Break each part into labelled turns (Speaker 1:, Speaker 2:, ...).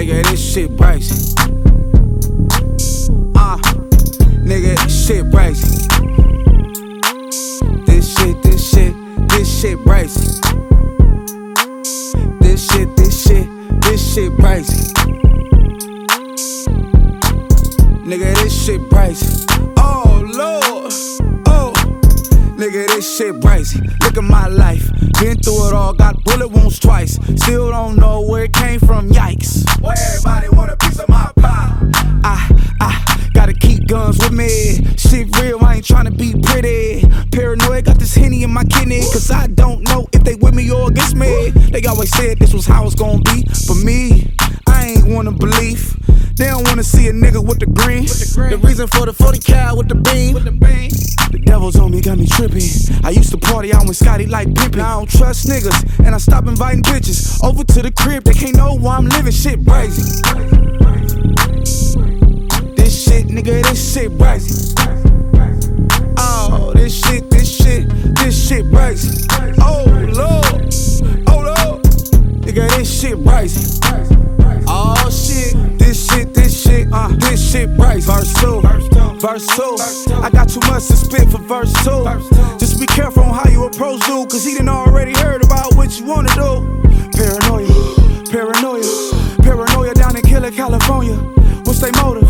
Speaker 1: nigga, this shit pricey. Ah, uh, nigga, this shit pricey. This shit, this shit, this shit pricey. This shit, this shit, this shit pricey. Nigga, this shit pricey. Oh lord, oh, nigga, this shit pricey. Look at my life, been through it all bullet wounds twice. Still don't know where it came from, yikes. Why everybody want a piece of my pie? I, I gotta keep guns with me. Shit real, I ain't tryna be pretty. Paranoid, got this henny in my kidney. Cause I don't know if they with me or against me. They always said this was how it's gonna be. For me, I ain't wanna believe. They don't wanna see a nigga with the green. The, reason for the 40 cal with the beam. The on me, got me tripping. I used to party out with Scotty like Pippen. I don't trust niggas, and I stop inviting bitches over to the crib. They can't know why I'm living shit crazy. This shit, nigga, this shit crazy. Oh, this shit, this shit, this shit crazy. Oh lord, oh lord, nigga, this shit crazy. Verse two. I got too much to spit for verse two. Just be careful on how you approach dude, cause he done already heard about what you wanna do. Paranoia, paranoia, paranoia down in Killer, California. What's their motive?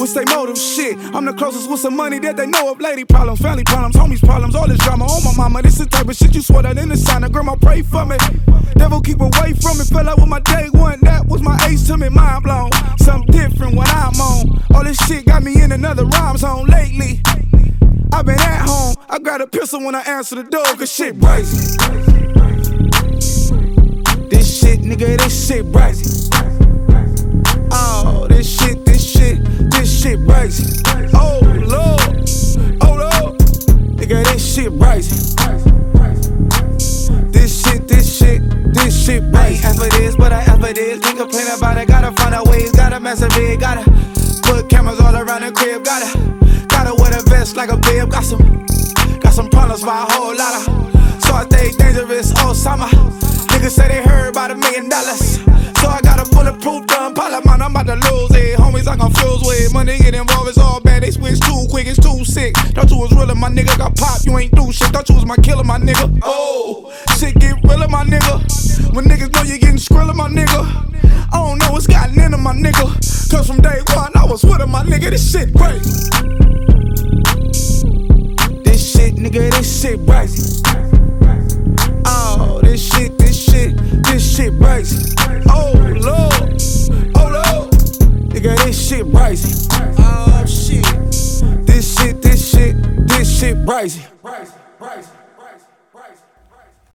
Speaker 1: What's their motive? Shit, I'm the closest with some money that they know of. Lady problems, family problems, homies problems, all this drama on my mama. This is the type of shit you swear that in the sign. Grandma pray for me. Devil keep away from me. Fell out with my day one. That was my ace to me, mind blown. Something different when I'm on. I got a pistol when I answer the door, cause shit crazy. This shit, nigga, this shit crazy. Oh, this shit, this shit, this shit crazy. Oh, Lord, oh, Lord. Nigga, this shit crazy. This shit, this shit, this shit crazy.
Speaker 2: As for this, but I ever did. Think complain about it, gotta find out ways, gotta mess with it, gotta put cameras all around the crib, gotta, gotta wear a vest like a bib, got some, got some problems by a whole lot of. So I stay dangerous all summer. Niggas say they heard about a million dollars. So I got a bulletproof gun, Parliament, I'm about to lose it. Homies, I confused with money get involved, it's all bad. They switch too quick, it's too sick. Thought you was real, my nigga got pop, you ain't do shit. Thought you was my killer, my nigga. Oh, shit get real, my nigga. When niggas know you getting skrilla, my nigga. I don't know what's gotten into my nigga. Cause from day one, I was with him, my nigga. This shit crazy.
Speaker 1: Crazy. Oh, Lord, oh, Lord. Nigga, this shit crazy. Oh, shit. This shit, this shit, this shit crazy.
Speaker 3: Crazy, crazy.